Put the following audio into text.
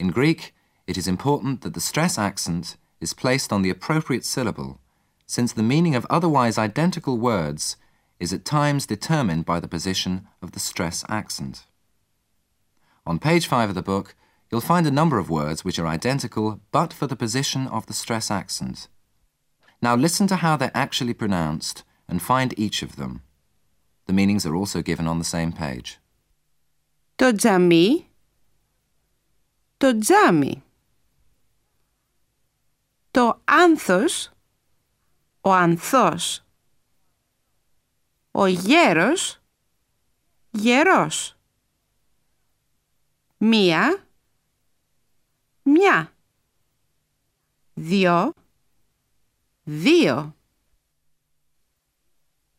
In Greek, it is important that the stress accent is placed on the appropriate syllable, since the meaning of otherwise identical words is at times determined by the position of the stress accent. On page 5 of the book, you'll find a number of words which are identical but for the position of the stress accent. Now listen to how they're actually pronounced and find each of them. The meanings are also given on the same page. Το τζαμί. Το τζάμι. Το άνθος. Ο ανθός. Ο γέρος. Γερός. Μία. Μια. Δυο. Δύο.